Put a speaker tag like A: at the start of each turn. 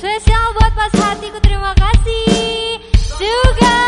A: Spesial buat pas hatiku terima kasih. Juga